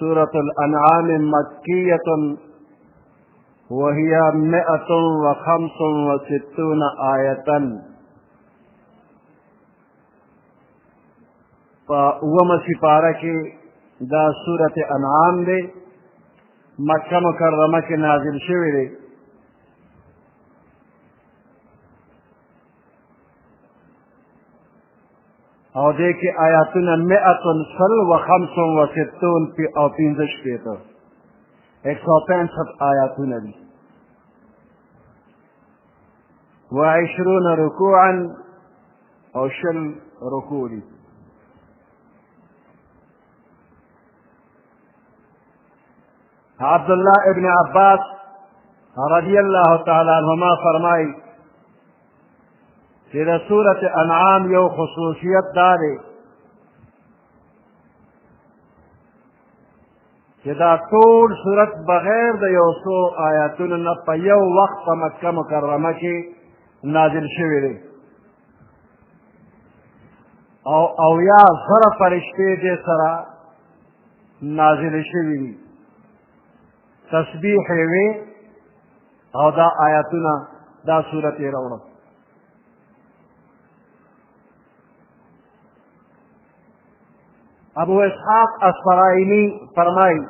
سورة الأنعام مكية وهي مئة وخمس وستون آية په اومه سپاره کې دا سورة انعام دی مکه مکرمه کې نازل شوی دی او دې کې آیاتونه مئتن سل و خمس و ستون پی او پنځه شپېته ایک سو پنسټ آیاتونه دي و عشرون رکوعا او شل رکوع دي عبد الله ابن عباس رضی الله تعالی عنهما فرمایي چې د سورت انعام یو خصوصیت دا دی چې دا ټول صورت بغیر د یو څو آیاتونو نه په یو وخت په مکه مکرمه کې نازل شوی دی او او یا زره فرشتې دې سره نازل شوي دي تسبیح یې او دا آیاتونه دا صورت یې راوړم ابو اسحاق اسفرائینی فرمایي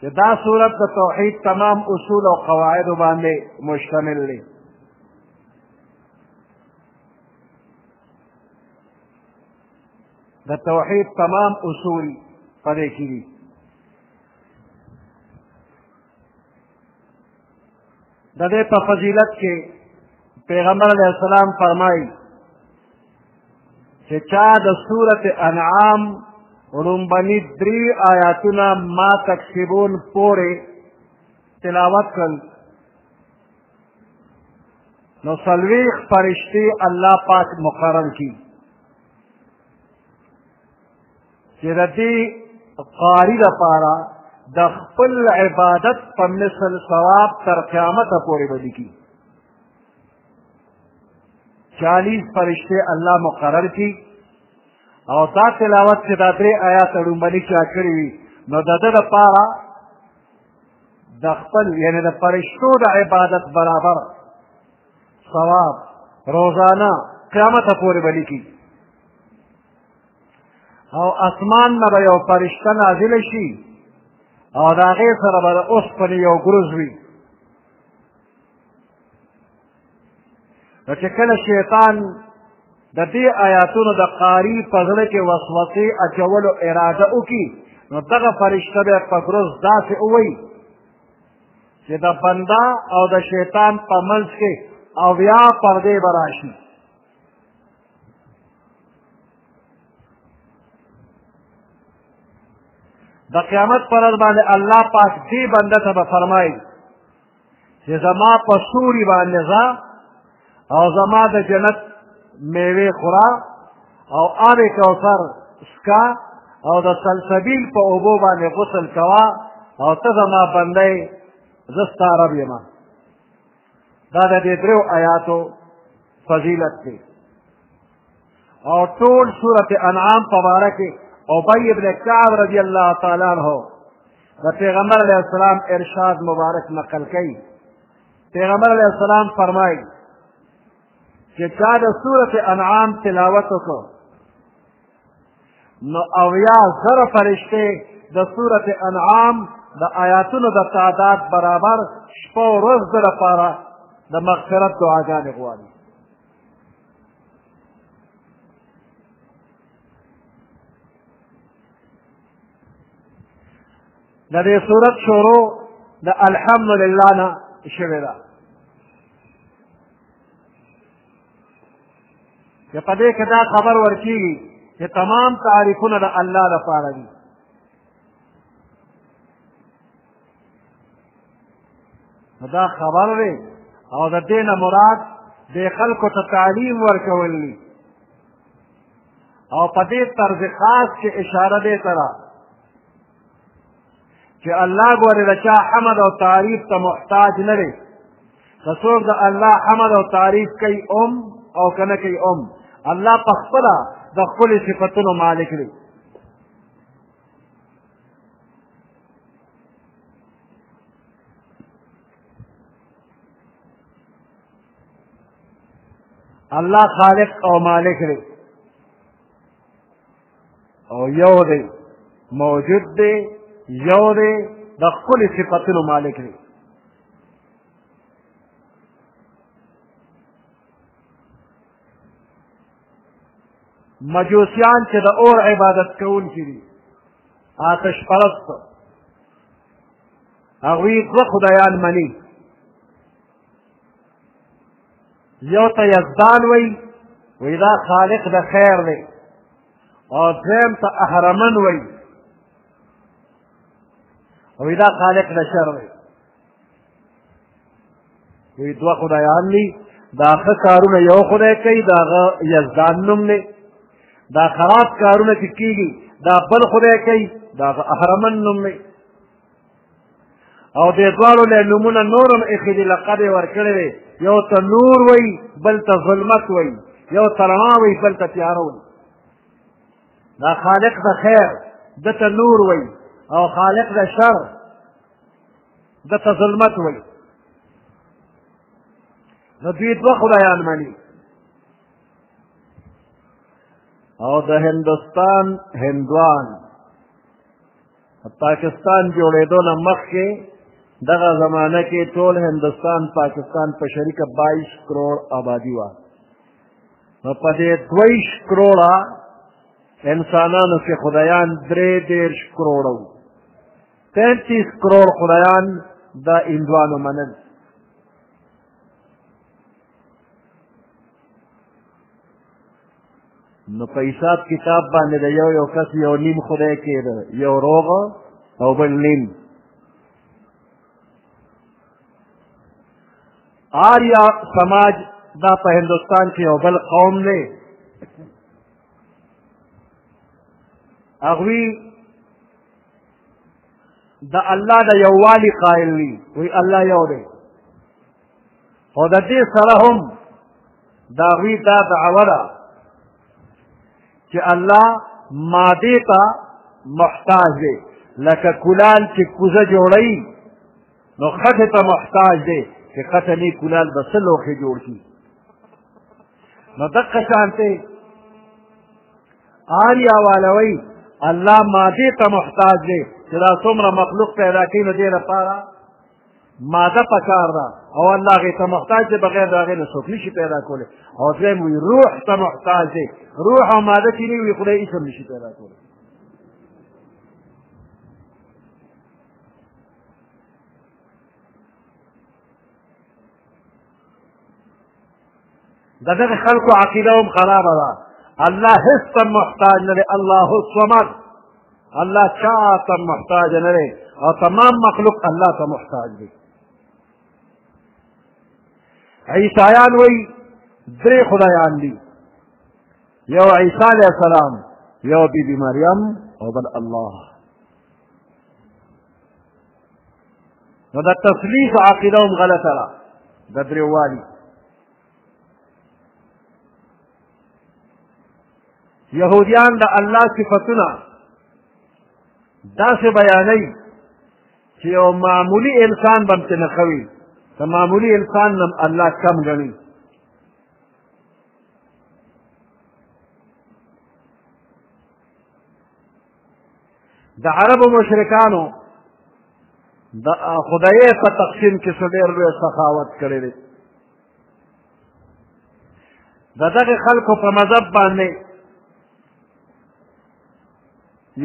چې دا صورت د توحید تمام اصول او قواعد باندې مشتمل دی د توحید تمام اصول په دې کې دي د دې په فضیلت کې پیغمبر علیه السلام فرمایي چې چا د سورت انعام رومبنی دری آیاتونه ما تکسیبون پورې تلاوت کړل نو سلویخ فرشتی الله پاک مقرر کی چې د دې قاری لپاره د خپل عبادت په مثل ثواب تر قیامت پورې به لیکي چالیس فرشته الله مقرر کی او دا تلاوت چې دا درې آیات ړومبني چا کړي وي نو د ده لپاره د خپل یعنی د فرشتو د عبادت برابر ثواب روزانه قیامت پورې به لیکي او اسمان نه به یو فرشته نازله شي او د هغې سره به د اوسپنې یو ګروز وي نو چې کله شیطان د دې آیاتونو د قاری په زړه کې وسوسې اچولو اراده وکړي نو دغه فرشته به په ګروز داسې ووایي چې د بنده او د شیطان په منځ کې اویا پردې به راشي د قیامت پر ورځ باندې الله پاک دې بنده ته به فرمایي چې زما په سوري باندې ځه او زما د جنت میوې خورا او آب کوثر سکا او د سلسبیل په اوبو باندې غسل کوا او ته زما بندی زه ستا رب یم دا د دې درو آیاتو فضیلت دی او ټول سورت انعام په باره کې ابی ابن کعب رضی الله تعالی عنه د پیغمبر علیه السلام ارشاد مبارک نقل کوي پیغمبر علیه السلام فرمایي چې چا د سورت انعام تلاوت وکړو نو اویا زره فرشتې د سورت انعام د آیاتونو د تعداد برابر شپه ورځ د لپاره د مغفرت دعاګانې غواړي د دې صورت شروع د الحمد لله نه شوې ده چې په دې کې دا خبر ورکېږي چې تمام تعریفونه د الله لپاره دي دا خبر دی او د دې نه مراد د خلکو ته تعلیم ورکول دي او په دې طرز خاص کې اشاره دی سره چې الله ګورې د چا حمد او تعریف ته محتاج نه دی که څوک د الله حمد او تعریف کوي ام او که نه کوي ام الله په خپله د ښکلي صفتونو مالک دی الله خالق او مالک دی او یو دی موجود دی یو دی د خپل صفاتونو مالک دی مجوسیان چې د اور عبادت کوونکي دي آتش پرست هغوی دوه خدایان مني یو ته یزدان وی وی دا خالق د خیر دی او دویم ته اهرمن وی وی دا خالق د شر دی وی دوه خدایان دي دا ښه کارونه یو خدای کوي د هغه یزدان نوم دی دا خراب کارونه چې کېږي دا بل خدای کوي د هغه اهرمن نوم دی او دې دواړو له نومونه نور هم ایښي دي لقب یې ورکړی دی یو ته نور وایي بل ته ظلمت وایي یو ته رڼا وایي بل ته تیاره وایي دا خالق د خیر ده ته نور وي او خالق د شر ده ته ظلمت وي د دوی دوه خدایان مني او د هندوستان هندوان پاکستان جوړېدو نه مخکې دغه زمانه کې ټول هندوستان پاکستان په شریکه بایس کروڑ آبادي وه نو په دې دویش کروړه انسانانو کې خدایان درې دېرش کروړه وو تینتیس کروړ خدایان د هندوانو منل نو په حساب کتاب باندې د یو یو کس یو نیم خدای کېده یو روغ او بل نیم آریا سماج دا په هندوستان کې یو بل قوم دی هغوی د الله د یووالي قائل دي وایي الله یو دی خو د دې سره هم د هغوی دا دعوه ده چې الله مادې ته محتاج دی لکه کلال چې کوزه جوړوي نو خټې ته محتاج دی چې خټه نه کلال به څه لوښې جوړ کړي نو دقه شان دی آریا والوی الله مادې ته محتاج دی چې دا څومره مخلوق پیدا کوي نو دې لپاره ماده پکار ده او الله هغې ته محتاج دی بغیر د هغې نه څوک نشي پیدا کولی او دویم وي روح ته محتاج دی روح او ماده چې نه وي خدای هېڅ هم نشي پیدا کولی د دغه خلکو عقیده هم خرابه ده الله هیڅ ته محتاج نه دی الله الصمد الله چا ته محتاج نه دی او تمام مخلوق الله ته محتاج دی عیسایان وایي درې خدایان دي یو عیسی علیه السلام یو بیبي مریم او بل الله نو د تثلیث عقیده هم غلطه ده د درېوالي یهودیان د الله صفتونه داسې بیانوي چې یو معمولی انسان به پرې نه کوي د معمولی انسان نه الله کم ګڼي د عربو مشرکانو د خدای په تقسیم کې څه ډېر لوی سخاوت کړی دی د دغه خلکو په مذهب باندې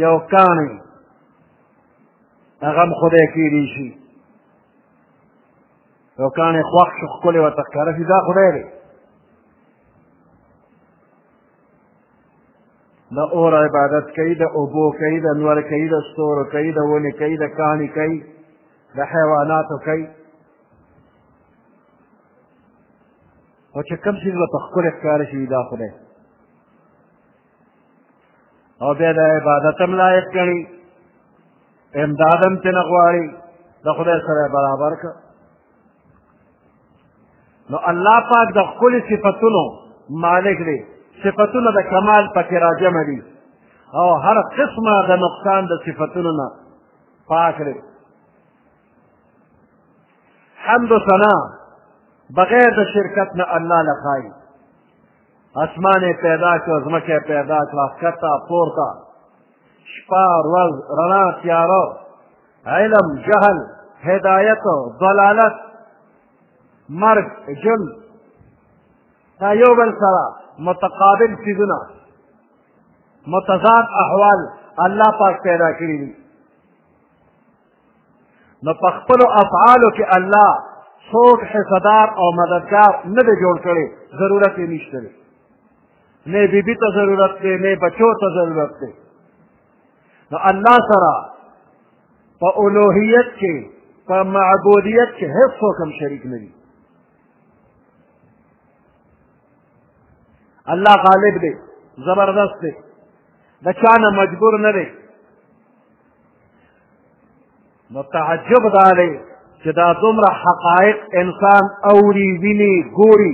یو کاڼی هغه هم خدای کېدی شي یو کاڼی خوښ شو ښکلی ورته ښکاره شي دا خدای دی د اور عبادت کوي د اوبو کوي د نور کوي د ستورو کوي د ونې کوي د کاڼي کوي د حیواناتو کوي خو چې کوم څیز به په ښکلې ښکاره شي دا خدای او بیا د عبادت هم لایق ګڼي امداد هم ترې نه غواړي د خدای سره برابر کړه نو الله پاک د خپل صفاتونو مالک دی صفاتونه د کمال پکې راجم دي او هر قسمه د نقصان د صفاتونو نه پاک دی حمد و ثنا بغیر د شرکت نه الله لخای اسمان پیدا کړ ځمکه پیدا کړ ښکته پورته شپه ورځ رڼا تیاره علم جهل هدایت ضلالت مرګ جن دا یو بل سره متقابل څیزونه متضاد احوال الله پاک پیدا کړي دي نو په خپلو افعالو کې الله څوک حصدار او مددګار نه دی جوړ کړی ضرورت یې نشته دی نه بیبي ته ضرورت دی نه بچو ته ضرورت دی نو الله سره په الوهیت کې په معبودیت کې هیڅ څوک هم شریک نه دي الله غالب دی زبردست دی د چا نه مجبور نه دی نو تعجب دا دی چې دا دومره حقایق انسان اوري ویني ګوري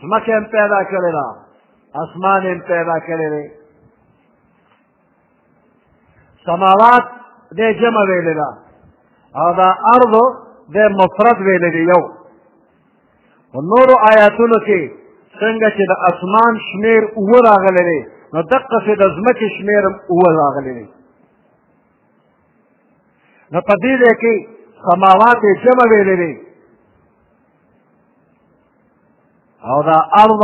ځمکه هم پیدا کړې ده اسمان هم پیدا کړی دی سماوات دې جمع ویلې ده او دا ارض دې مفرد ویلې دی یو په نورو آیاتونو کې څنګه چې د اسمان شمیر اوه راغلی دی نو دقسې د ځمکې شمیر هم اوه راغلی دی نو په دې ځای کې سماوات یې جمع ویلې دی او دا ارض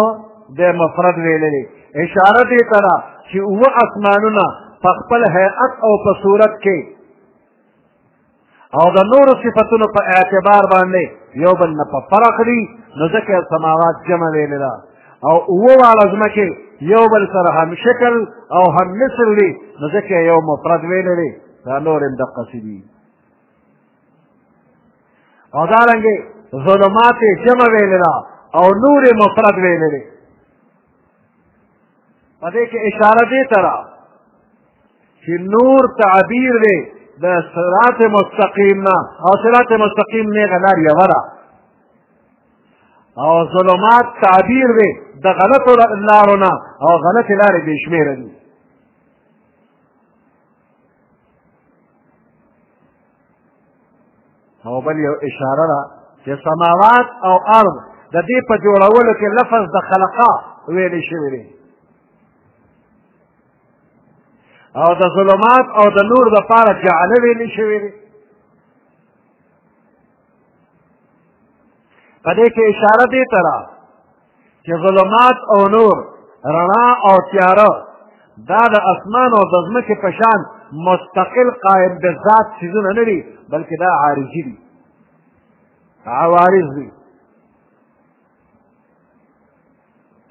د مفرد ویلې اشاره دې ترا چې او اسمانونه په خپل هيئت او په صورت کې او د نور صفاتونو په اعتبار باندې یو بل نه په فرق دي نو ځکه سماوات جمع ویلې ده او اوه واړه ځمکې یو بل سره هم شکل او هم مثل دي نو ځکه یو مفرد ویلې ده دا نور هم دقسې دي او دارنګې ظلمات یې جمع ویلې ده او نور یې مفرد ویلې دی په دې کې اشاره دې ته ده چې نور تعبیر دی د صراط مستقیم نه او صراط مستقیم نیغه لار یوه ده او ظلمات تعبیر دی د غلطو لارو نه او غلطې لارې بې شمېره دي او بل یو اشاره ده چې سماوات او ارض د دې په جوړولو کې لفظ د خلقا ویل شوی دی او د ظلمات او د نور د پاره جعل ویل شوی دی په دې کې اشاره دې ترا چې ظلمات او نور رڼا او تیاره دا د اسمان او د ځمکې په شان مستقل قائم به ذات څیزونه نه دي بلکې دا عارضي دي عوارض دي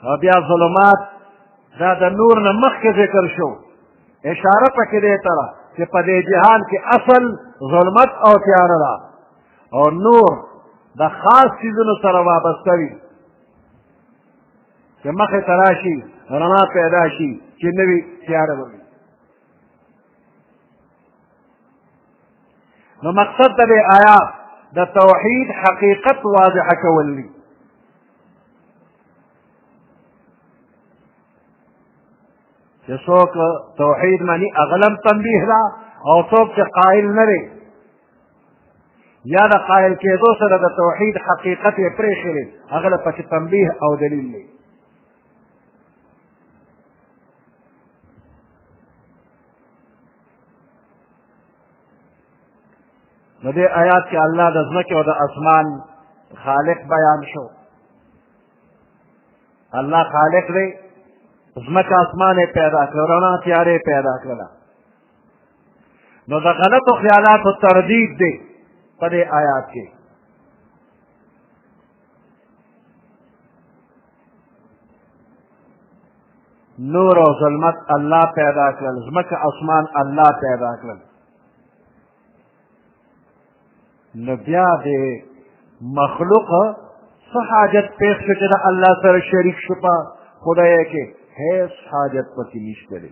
او بیا ظلمات دا د نور نه مخکې ذکر شو اشاره پکې دی ته چې په دې جهان کې اصل ظلمت او تیاره ده او نور د خاص څیزونو سره وابسته وي چې مخې ته راشي رڼا پیدا شي چې نه وي تیاره به وي نو مقصد د دې آیات د توحید حقیقت واضح کول دي چې څوک توحید معنی اغلم تنبیه ده او څوک چې قائل نه دی یا د قائل کېدو سره د توحید حقیقت یې پرېښی دی هغه له پسې تنبیه او دلیل دی نو دې آیات کې الله د ځمکې او د اسمان خالق بیان شو الله خالق دی ځمکه اسمان یې پیدا کړه رڼا تیارې پیدا کړله نو د غلطو خیالاتو تردید دی په دې آیات کې نور او ظلمت الله پیدا کړل ځمکه اسمان الله پیدا کړل نو بیا دې مخلوق څه حاجت پېښ شو چې د الله سره شریک شو په خدای کې هیڅ حاجت پکې نشته دی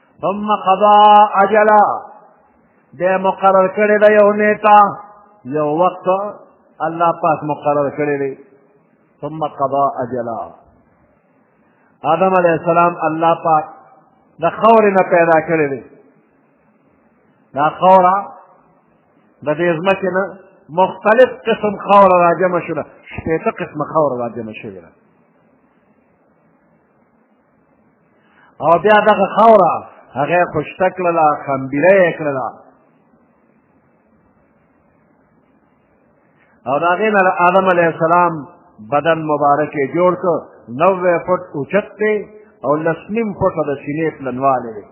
ثم قضا اجلا د مقرر کړی د یو نیټه یو وخت الله پاک مقرر کړی دی ثم قضا اجلا آدم علیه السلام الله پاک د خاورې نه پیدا کړی دی دا خاوره د دې ځمکې نه مختلف قسم خاوره راجمع شوله شپېته قسمه خاوره راجمع شوې ده او بیا دغه خاوره هغه خوشته کړله خمبیره یې کړله او د هغې نه آدم علیه السلام بدن مبارک یې جوړ کړ نوی فټ اوچت دی او لس نیم فټه د سینې پلنوالی دی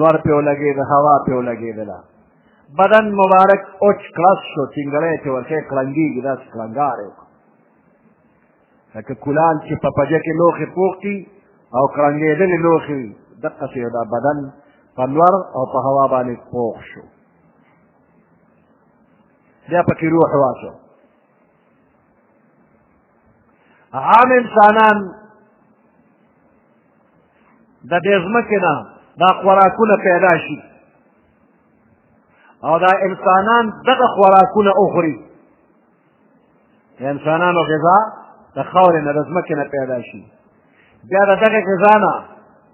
نور پې ولګېده هوا پې ولګېدله بدن مبارک اوچ کړس شو ټینګړی چې ورکې کړنګېږي داسې کړنګار یې وکړو لکه کولان چې په پجه کې لوښې پوښتي او کړنګېدلې لوښې وي دقسې یو دا بدن په نور او په هوا باندې پوښ شو بیا پکې روح واچو عام انسانان د دې ځمکې نه دا خوراکونه پیدا شي او دا انسانان دغه خوراکونه وخوري د انسانانو غذا د خاورې نه د ځمکې نه پیدا شي بیا د دغه غذا نه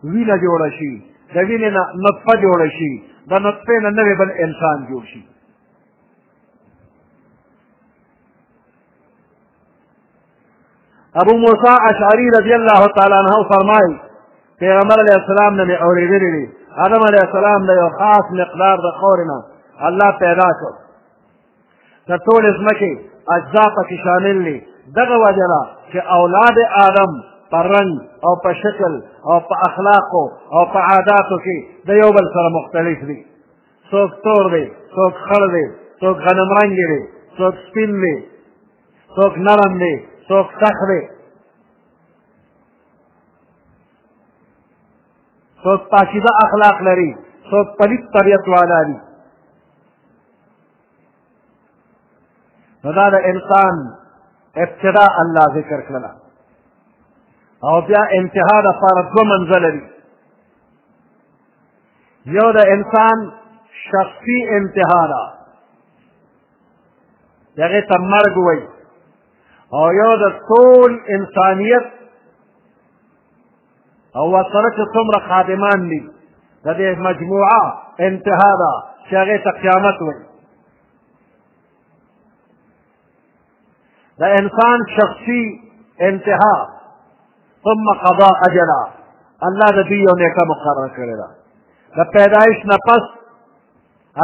وینه جوړه شي د وینې نه نطفه جوړه شي د نطفې نه نوی بل انسان جوړ شي ابو موسی اشعری رضی الله تعالی عنہ فرمایي پیغمبر علیه السلام نه مې اورېدلي دي آدم علیه السلام د یو خاص مقدار د خاورې نه الله پیدا کړ د ټولې ځمکې اجزا پکې شامل دي دغه وجه ده چې اولاد آدم په رنګ او په شکل او په اخلاقو او په عاداتو کې د یو بل سره مختلف دي څوک تور دی څوک خړ دی څوک غنم رنګ دی څوک سپین دی څوک نرم دی څوک سخت دی څوک پاکیزه اخلاق لري څوک پلیت طبیعت والا دي نو دا د انسان ابتدا الله ذکر کړله او بیا انتها د پاره دوه منزله دي یو د انسان شخصي انتها ده د هغې ته مرګ وایي او یو د ټول انسانیت او ورسره چې څومره خادمان دي د دې مجموعه انتها ده چې هغې ته قیامت وایي د انسان شخصي انتها ثم قضا اجلا الله د دې یو نیټه مقرره کړې ده د پیدایش نه پس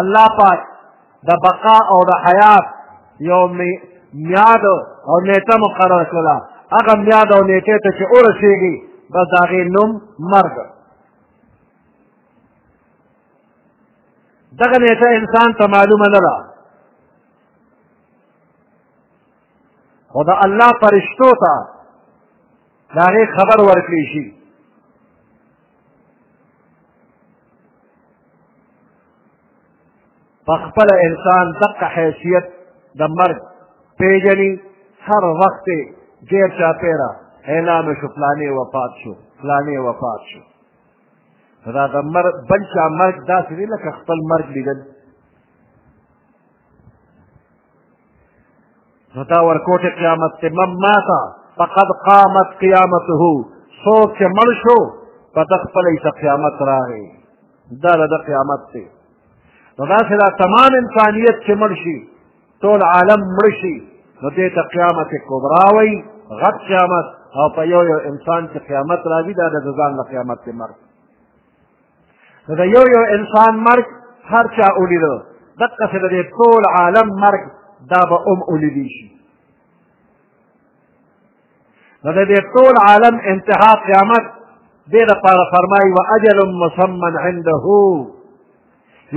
الله پاک د بقا او د حیات یو میاد او نیټه مقرره کړله هغه میاد او نیټه ته چې ورسېږي بس د هغې نوم مرګ دغه نیټه انسان ته معلومه نه ده او د الله فرشتو ته د هغې خبر ورکړی شي په خپل انسان دقه حیثیت د مرګ پیژني هر وخت غیر چاپیره اعلان شو فلانې وفات شو فلانې وفات شو دا د مرګ بل چا مرګ داسې دی لکه خپل مرګ لیدل نو دا ورکوټ قیامت ته من ماتا فقد قامت قیامته څوک چې مړ شو په ده خپله یې قیامت راغی دا د ده قیامت دی نو داسې دا تمام انسانیت چې مړ شي ټول عالم مړ شي نو دې ته قیامت کبرا وایي غټ قیامت او په یو یو انسان چې قیامت راځي دا د ځان له قیامت کې مرګ نو د یو یو انسان مرګ هر چا ولیده دقسې د دې ټول عالم مرګ دا به هم ولیدی شي نو د دې ټول عالم انتها قیامت دې لپاره فرمایي واجل مسمن عنده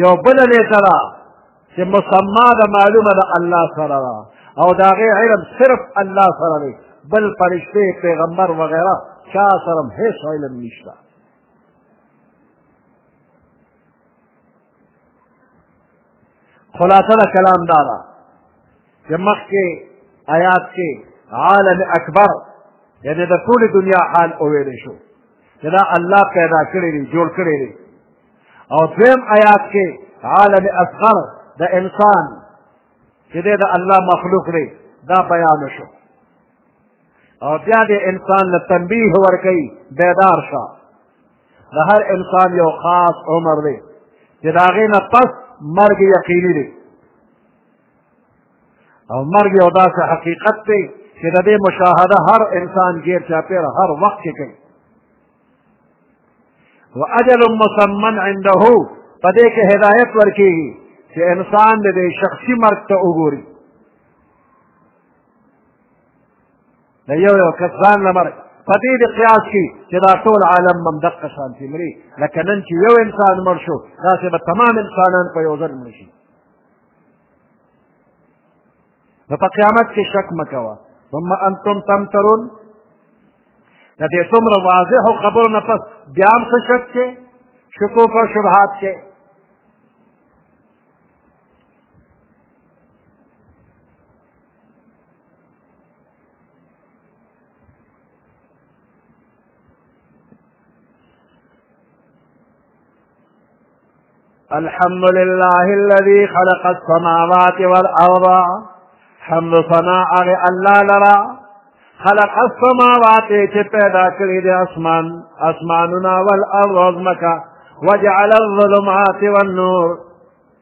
یو بل نیټه ده چې مسما ده معلومه ده الله سره ده او د هغې علم صرف الله سره دی بل فرشتې پیغمبر وغیره چا سره هم هېڅ علم نشته خلاصه د کلام دا ده چې مخکې آیات کې عالم اکبر یعنې د ټولې دنیا حال وویلی شو چې دا الله پیدا کړی دی جوړ کړی دی او دویم آیات کې عالم اصغر د انسان چې دی د الله مخلوق دی دا بیان شو او بیا دې انسان له تنبیه ورکوي بیدار شه د هر انسان یو خاص عمر دی چې د هغې نه پس مرګ یقیني دی او مرګ یو داسې حقیقت دی چې د دې مشاهده هر انسان ګیر چاپېر هر وخت کې کوي و اجل مسمن عنده په دې کې هدایت ورکېږي چې انسان د دې شخصي مرګ ته وګوري د یو یو کس ځان له مرګ په دې د قیاس کې چې دا ټول عالم هم دقه شانتې مري لکه نن چې یو انسان مړ شو داسې به تمام انسانان په یو ځل مړ شي نو په قیامت کې شک مه کوه ثم انتم تمترون د دې څومره واضحو خبرو نه پس بیا هم څه شک کې شکوک او شبهات کې الحمد لله الذي خلق السماوات والأرض حمد صناع الله لرا خلق السماوات چې پیدا کړی د اسمان اسمانونه والارض مکه وجعل الظلمات والنور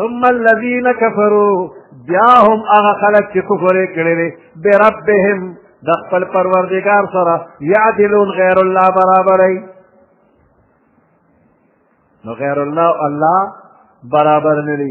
ثم الذين كفروا بياهم اغا خلق چې کفر کړی بربهم د خپل پروردگار سره يعدلون غير الله برابرای نو غير الله الله برابر نه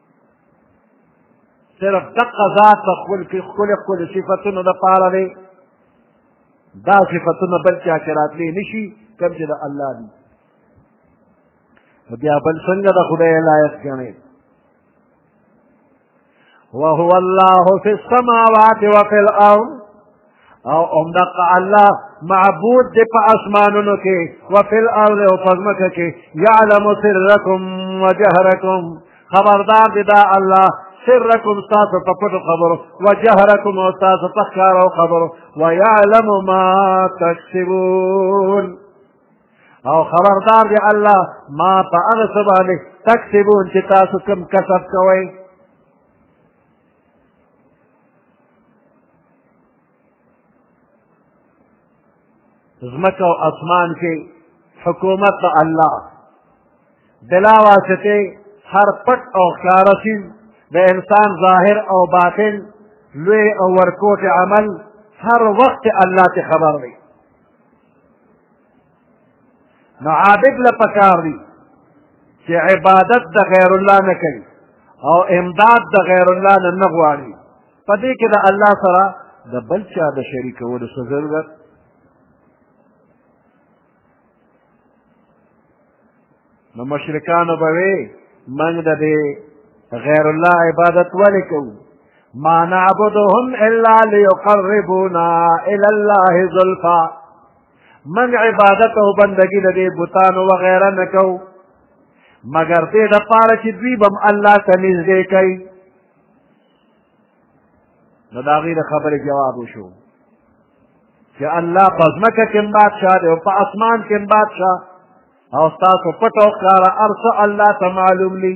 صرف دقه ذات په خپل کې ښکلې ښکلې صفتونو لپاره دی دا صفتونه بل چا کې راتلی نه شي کوم چې د الله دي نو بیا بل څنګه د خدای لایق ګڼې وهو الله في السماوات وفي الأرض او امدق الله معبود دی په اسمانونو کې وفي الارض او په ځمکه کې یعلم سرکم وجهرکم خبردار دی دا الله سرکم ستاسو په پټو خبرو وجهرکم او ستاسو په ښکارو خبرو ویعلم ما تکسبون او خبردار دی الله ما په هغه څه باندې تکسبون چې تاسو کوم کسب کوئ ځمکه او اسمان کې حکومت د الله بلا واسطې هر پټ او ښکاره سیز د انسان ظاهر او باطن لوی او ورکوټ عمل هر وخت الله ته خبر دی نو عابد له پکار دی چې عبادت د غیر الله نه کوي او امداد د غیر الله نه نه غواړي په دې کې د الله سره د بل چا د شریکولو څه ضرورت نو مشرکانو به وی موږ د دې غیر الله عبادت ولې کوو ما نعبدهم الا ليقربونا الى الله زلفا من عبادت او بندگی د دې بوتانو وغیره نه کوو مګر دې د پاره چې دوی بم الله ته نږدې کوي نو د هغوی د خبرې جواب وشو چې الله په ځمکه کې هم بادشاه دی او په اسمان کې هم بادشاه او ستاسو پټ او ښکاره هر څه الله ته معلوم دي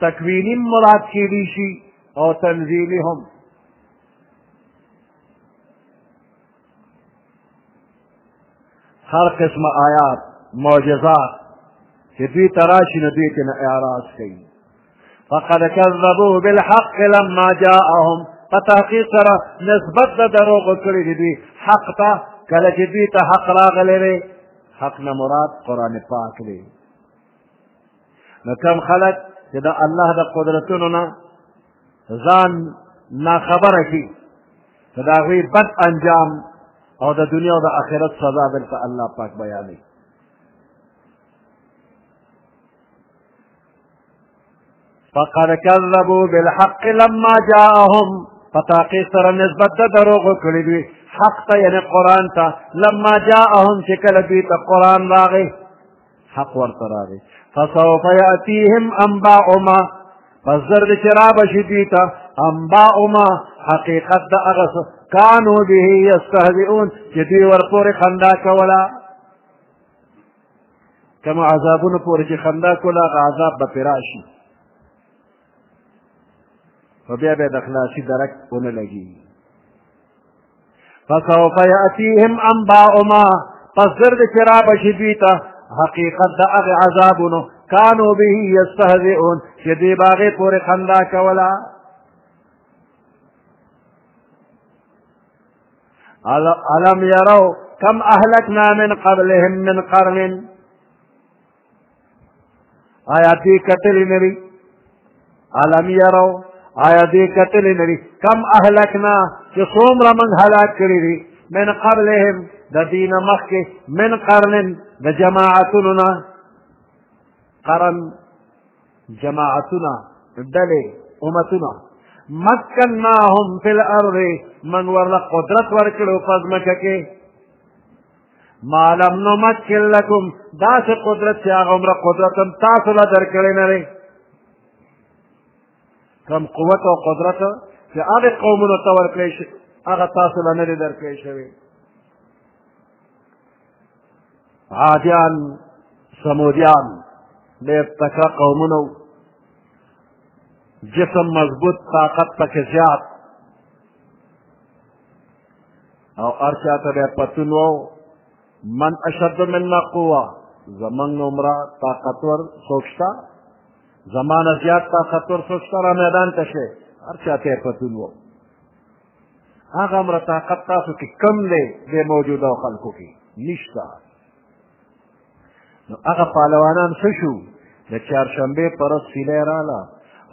تکوینی مراد کیدی شي او تنزیلی هم هر قسم آیات معجزات چې دوی تراشي نه دوی تنه اعراض کوي فقد كذبوا بالحق لما جاءهم په تحقیق سره نسبت د دروغ کړی دی دوی حق ته کله چې دوی ته حق راغلی دی حق نه مراد قرآن پاک دی نو کم خلک چې د الله د قدرتونو نه ځان ناخبره شي نو د هغوی بد انجام او د دنیا او د آخرت سزا دلته الله پاک بیانوي فقد كذبوا بالحق لما جاءهم فتاقي سره نسبت د دروغ کړی دوی حق ته یعنی قرآن ته لما جاءهم چې کله دوی ته قرآن راغی حق ورته راغی فسوف یاتیهم انباء ما پس زر د چې رابشي دوی ته انباء ما حقیقت د هغه څه کانو به یستهزئون چې دوی ورپورې خندا کوله کوم عذابونو پورې چې خندا کوله هغه عذاب به پرې راشي په بیا بیا د خلاصي درک ونه لګي فسوف یاتیهم انباء ما پس زر د چې را بشي دوی ته حقیقت د هغه عذابونو کانو به یستهزئون چې دې باغې پورې خندا کوله الم یرو کم اهلکنا من قبلهم من قرن آیا دې کتلې نه دي علم یرو آیا دې کتلې نه دي کم اهلکنا چې څومره موږ هلاک کړي دي من قبلهم د دین مخکې من قرن د جماعتونو نه قرن جماعتونه ډلې امتونه مکناهم فی الارض من ورله قدرت ورکړو په ځمکه کې ما لم نمکن لکم داسې قدرت چې هغه عمره قدرت هم تاسو له درکړی نه دی کم قوت او قدرت چې هغه قومونو ته ورکړی شي هغه تاسو له نه دی درکړی شوی عادیان سمودیان ډېر تکړه قومونه جسم مضبوط طاقت پکې زیات او هر چا ته به پتون و من اشد منا قوه زمنګ عمره طاقتور څوک شته زما نه زیات طاقتور څوک شته را میدان ته شي هر چا ته پتون و هغه عمره طاقت تاسو کې کم دی د موجوده خلکو کې نشته نو هغه پهلوانان څه شو د چهارشنبې په ورځ سیلی راله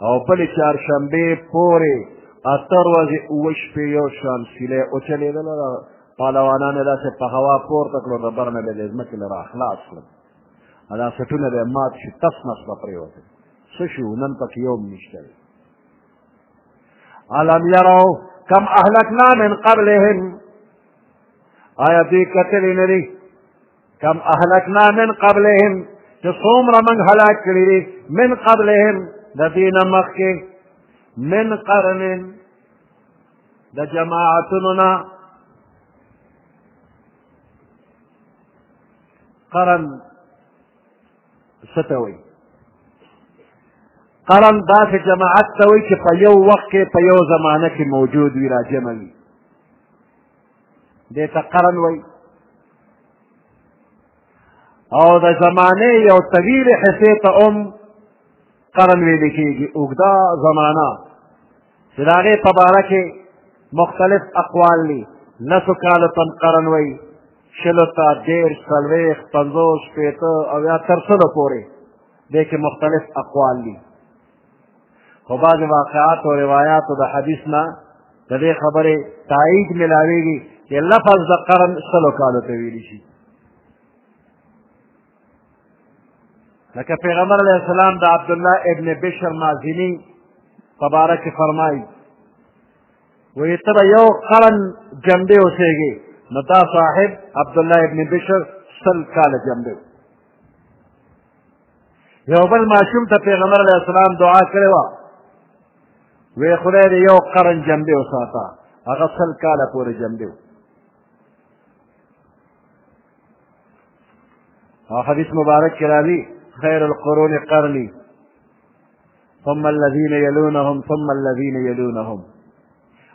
او بلې چهارشنبې پورې اته ورځې اووه شپې یو شان سیلی وچلېدله ده پهلوانان یې داسې په هوا پورته کړو د بر نه به یې ځمکې له راخلاص کړل او دا سټونه به یې مات شي تس نس به پرېوتل څه شو نن پکې یو هم نشته دی الم یرو کم اهلکنا من قبلهم آیا دوی کتلی نه دي کم اهلکنا من قبلهم چې څومره موږ هلاک کړي دي من قبلهم د دې نه مخکې من قرن د جماعتونو نه قرن څه ته وایي قرن داسې جماعت ته وایي چې په یو وخت کې په یو زمانه کې موجود وي راجمع وي دې ته قرن وایي او د زمانه یو طویل حصې ته هم قرن ویل کېږي اوږده زمانه چې د هغې په باره کې مختلف اقوال دي لسو کالو ته هم قرن وایي شلو ته دېرش څلوېښت پنځوس شپېته او یا تر سلو پورې دې کې مختلف اقوال دي خو بعض واقعات او روایات د حدیث نه د دې خبرې تایید ملاویږي چې لفظ د قرن سلو کالو ته ویل شي لکه پیغمبر علیه السلام د عبد الله ابن بشر مازنی تبارک فرمایي وی تب یو قرن جنبه اوسېږي نو دا صاحب عبد الله ابن بشر سل کال جنبه یو بل ماشوم ته پیغمبر علیه السلام دعا کړې وه وی خدای دې یو قرن جنبې وساته هغه سل کاله پورې جنبې و او حدیث مبارک کې راځي خیر القرون قرني ثم الذين يلونهم ثم الذين يلونهم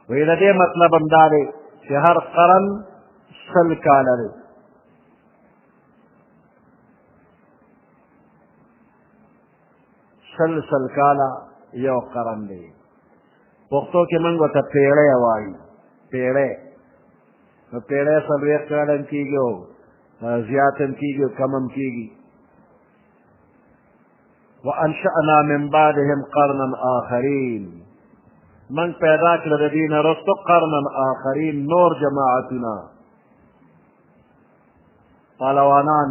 وی د دې مطلب هم دا دی چې هر قرن سل کاله دی شل شل کاله یو قرن دی پښتو کې موږ ورته پیړی وایو پیړی نو پیړی څلوېښت کاله هم کېږي او زیات هم کېږي او کم هم کېږي وانشأنا من بعدهم قرنا آخرین من پیدا کړ د دین رستو قرنا آخرین نور جماعتونه پهلوانان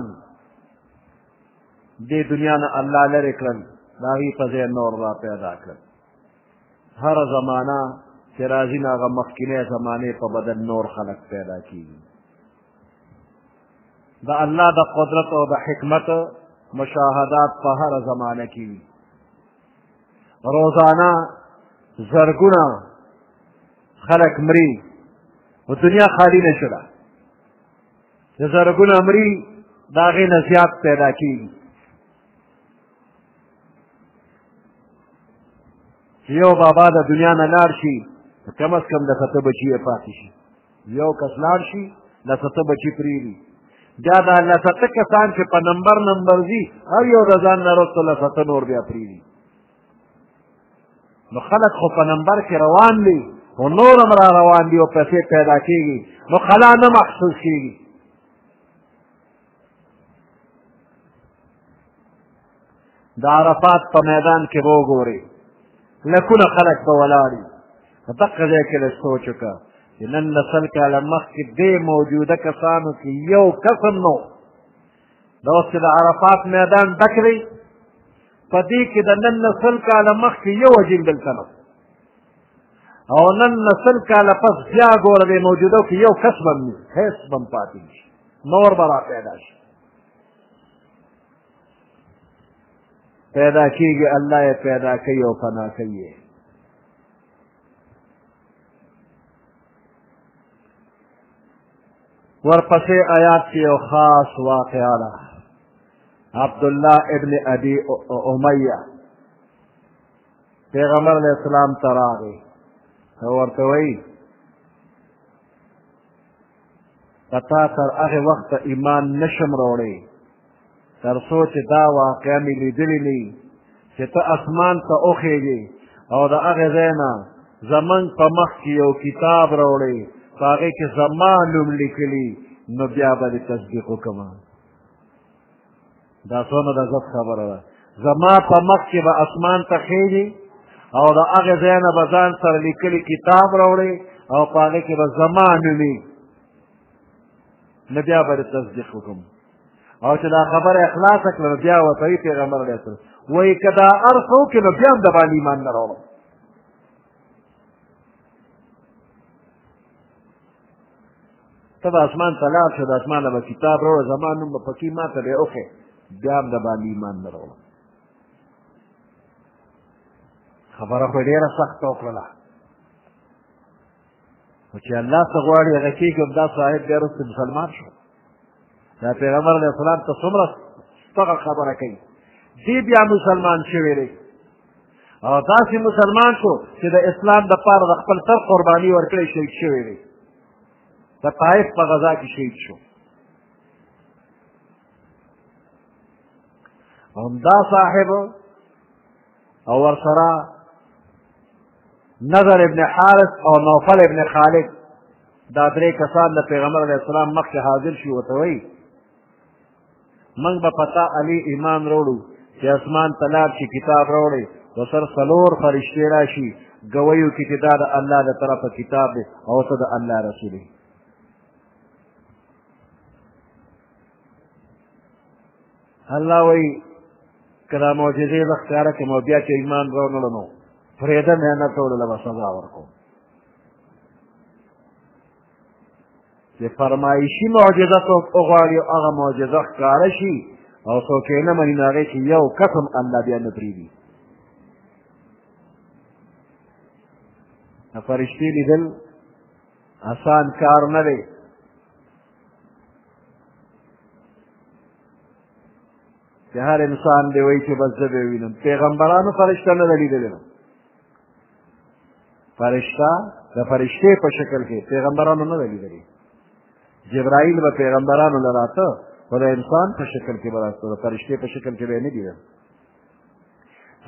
دې دنیا نه الله لرې کړل د هغوی په ځای نور را پیدا کړل هره زمانه چې راځي نو هغه مخکینۍ زمانې په بدل نور خلق پیدا کېږي د الله د قدرت او د حکمت مشاهدات په هره زمانه کې وي روزانه زرګونه خلق مري و دنیا خالی نشده د زرګونه مري د هغې نه زیات پیدا کېږي چې یو بابا د دنیا نه لاړ شي کم از کم د سته بچي یې پاتې شي یو کس لاړ شي د سته بچي پرېږدي بیا دا له سته کسان چې په نمبر نمبر ځي هر یو د ځان نه وروسته له سته نور بیا پرېږدي نو خلک خو په نمبر کې روان دي خو نور هم را روان دي او پیسې پیدا کېږي نو خلا نه محسوس کېږي د عرفات په میدان کې به وګورئ لکونه خلک به ولاړ وي په دقه ځای کې لږ سوچ وکړه چې نن له سل کاله مخکې دې موجوده کسانو کې یو کس هم نه دا اوس چې د عرفات میدان ډک دی په دې کې د نن نه سل کاله مخکې یو جیم دلته نه او نن نه سل کاله پس بیا ګوره دی موجودو کې یو کس به هم نه هېڅ به هم پاتې نه شي نور به را پیدا شي پیدا کېږي الله یې پیدا کوي او فنا کوي ورپسې آیات کې یو خاص واقعا ده عبدالله ابن ابي امیه پیغمبر علیه السلام ته راغی نو ورته وایي که تا تر هغه وخته ایمان نشم راوړی تر څو چې دا واقعه مې لیدلې نه وي چې ته اسمان ته وخېږې او د هغې ځای نه زمونږ په مخ کې یو کتاب راوړې په هغې کې زما نوم لیکلي نو بیا به دې تصدیق وکړم دا څونه د عزت خبره ده زما په مخ کې به اسمان ته خېږي او د هغې ځای نه به ځان سره لیکلي کتاب راوړې او په هغې کې به زما نومي نو بیا به دې تصدیق وکړم او چې دا خبره یې خلاصه کړه نو بیا ورته وایي پیغمبر علیه السلام وایي که دا هر څه وکړي نو بیا هم د باندې ایمان نه راوړم ته به اسمان ته لاړ شې د اسمان نه به کتاب راوړه زما نوم به پکې ما ته به یې وښې بیا هم د باندې ایمان نه راوړم خبره خو ډېره سخته وکړله نو چې الله څه غواړي هغه کېږي همدا صاحب بیا وروسته مسلمان شو دا پیغمبر علیه السلام ته څومره ستغه خبره کوي دی بیا مسلمان شوی دی او داسې مسلمان شو چې د اسلام دپاره د خپل سر قرباني ورکړی شهید شوی دی د طایف په غذا کې شهید شو همدا صاحب او ورسره نظر ابن حارث او نوفل ابن خالد دا درې کسان د پیغمبر علیه السلام مخکې حاضر شي ورته وایي موږ به پتا علی ایمان راوړو چې اسمان ته لاړ شي کتاب راوړي و سر څلور فرشتې راشي ګویو کې چې دا د الله له طرفه کتاب دی او ته د الله رسول یې الله وایي که دا معجزې زه ښکاره کړم او بیا چې ایمان راونړو نو پرېږده محنت ټولو له به سزا ورکوم د فرمایشي معجزه څوک وغواړي هغه معجزه ښکاره شي او څوک یې نه مني نو هغې کې یو کس هم الله بیا نه پرېږدي فرشتې لیدل اسان کار نه دی چې هر انسان دی وایي چې بس زه به وینم پیغمبرانو فرشته نه ده لیدلې ده فرشته د فرشتې په شکل کې پیغمبرانو نه ده لیدلې جبرائیل به پیغمبرانو له راته خو د انسان په شکل کې به راته د فرشتې په شکل کې به یې نه لیدل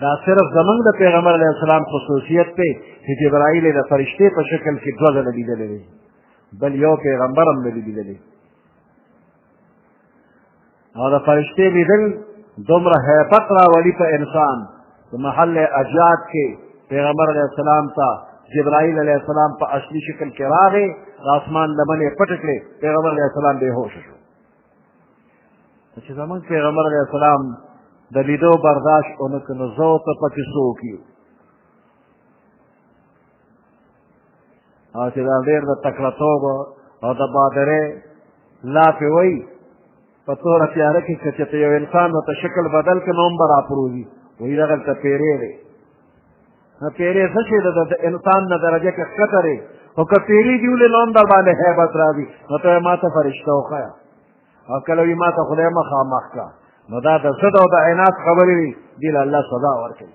دا صرف زمونږ د پیغمبر علیه السلام خصوصیت دی چې جبرائیل یې د فرشتې په شکل کې دوه ځله لیدلی دی بل یو پیغمبر هم نه دي لیدلی او د فرشتې لیدل دومره هیبت راولي په انسان په محل اجاد کې پیغمبر علیه السلام ته جبرائیل علیه السلام په اصلي شکل کې راغی د اسمان لمنې پټ کړې پیغمبر علیه السلام بې هوشه شو چې زمونږ پیغمبر علیه السلام د لیدو برداشت ونه کړو نو زه ته پکې څوک یو او چې دا ډېر د تکړتوب او د بادرې لافې وایي په توره تیاره کې که چې ته یو انسان ورته شکل بدل کړې نو هم به راپروزي وایي دغلته پیرې دی نو پیرې څه شی ده د انسان نه درجه کې ښکته دی خو که پیرې دي ولې نو هم در باندې هیبت راځي نو ته ما ته فرشته وښیه او کله وي ما ته خدای مخامخ کړه نو دا د ضد او د عناد خبرې وي دې له الله سزا ورکوي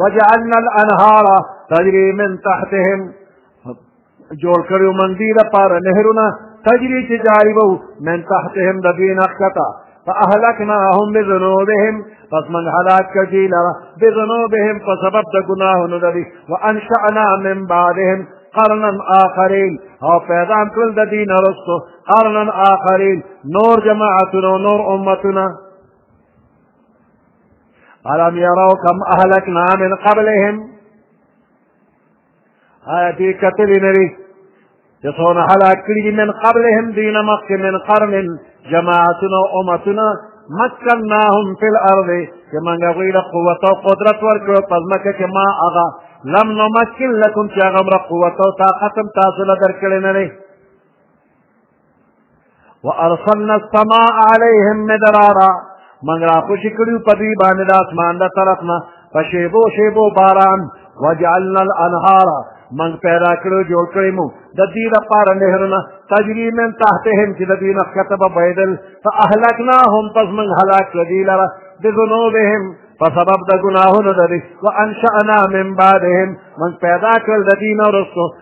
وجعلنا الانهار تجري من تحتهم جول کرو من دی پار نهرنا تجري چې من تحتهم د دین فاهلكناهم بذنوبهم پس من حلات کړ بذنوبهم فسبب دقناه ندري وانشأنا من بعدهم قرنا آخرين او فيضان كل دين رسو قرنا آخرين نور جماعتنا ونور امتنا الم یرو کم اهلکنا من قبلهم آیا دې کتلې نه دي چې څونه هلاک کړي دي من قبلهم دین مخکې من قرن جماعتنا امتنا مکناهم فی الارض چې موږ هغوی له قوت او قدرت ورکړو په ځمکه کې ما هغه لم نمکن لکم چې هغه مره قوت او طاقت هم تاسو له درکړی نه دی وارسلنا السماء عليهم مدرارا من را خوش کړیو په دوی باندې د اسمان د طرف نه په شیبو شیبو باران وجعلنا الانهار من پیدا کړو جوړ کړی مو د دې لپاره نهرونه تجری من تحتهم چې د دې نه کتب بيدل فاهلکناهم پس من هلاک کړی لره بذنوبهم فسبب د ګناهونو د دې وانشأنا من بعدهم من پیدا کړل د دې نه ورسو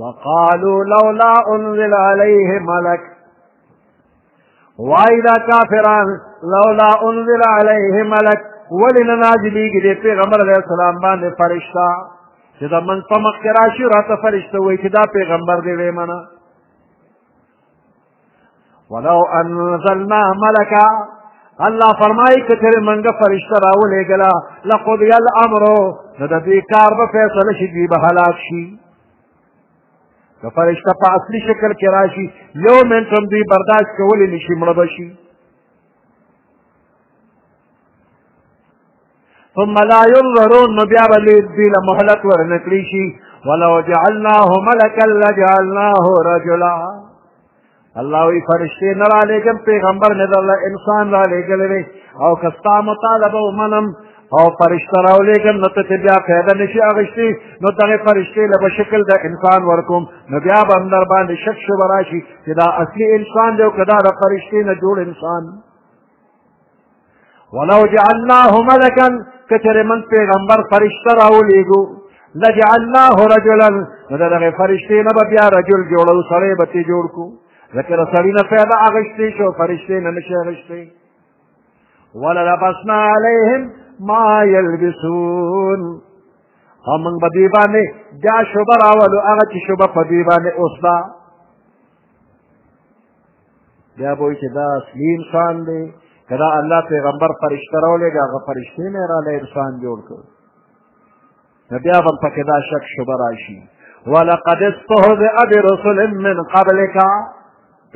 وقالوا لولا انزل عليه ملك وای دا کافران لولا انزل عليه ملك ولی نه نازلیږي د پیغمبر علیه السلام باندې فرشته چې د من په مخ کې راشي راته فرشته وایي چې دا پیغمبر دی ویې منه ولو انزلنا ملکا الله فرمایي که چېرې منګه فرشته راولېږله لقضي الامر نو د دوی کار به فیصله شي دوی به هلاک شي که فرشته په اصلي شکل کې راشي یو منټ هم دوی برداشت کولی نشي مړه به شي ثم لا ينظرون نو بیا به دوی له مهلت ورنه کړی شي ولو جعلناه ملکا لجعلناه رجلا الله وی فرشتې نه را لېږم پیغمبر نه درله انسان را لېږلی دی او که ستا مطالبه ومنم او فرشته را ولېږم نو ته ترې بیا فایده نه شي اخیستي نو دغې فرشتې له به شکل د انسان ورکوم نو بیا به هم در باندې شک شبه راشي چې دا اصلي انسان دی او که دا د فرشتې نه جوړ انسان ولو جعلناه ملکا کچر من پیغمبر فرشتہ راولیگو لجعلناه رجلا نو دغه فرشتې نه به بیا رجل جوړو سړی به ترې جوړ کړو ځکه د سړي نه پیدا اخیستی شو فرشتې نه نشي اخیستی وللبسنا علیهم ما یلبسون او موږ به دوی باندې دا شوبه راولو هغه چې شوبه په دوی باندې اوس ده بیا به وایي چې دا اصلي انسان دی که دا الله پیغمبر فرشته راولېږه هغه فرشتې نه یې راله انسان جوړ کړ نو بیا به پکې دا شک شبه راشي ولقد استهزئ برسل من قبلک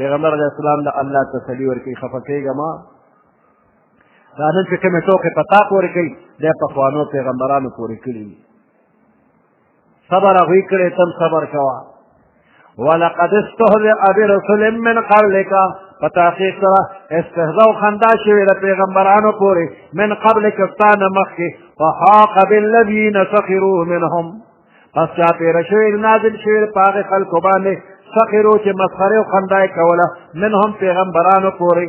پیغمبر علیه السلام د الله تسلي ورکوي خفه کېږه ما دا نن چې کومې ټوکې په تا پورې کوي دی پخوانو پیغمبرانو پورې کړي صبر هغوی کړی تم صبر کوه ولقد استهزئ برسل من قبلك په تحقیق سره استهزا او خندا شوې د پیغمبرانو پورې من قبل کستان مخکې فحاق بالذین سخروا منهم پس چا تېره شوې نازل شوې په هغې خلکو باندې سخرو چې مسخرې او خندا یې کوله منهم پیغمبرانو پورې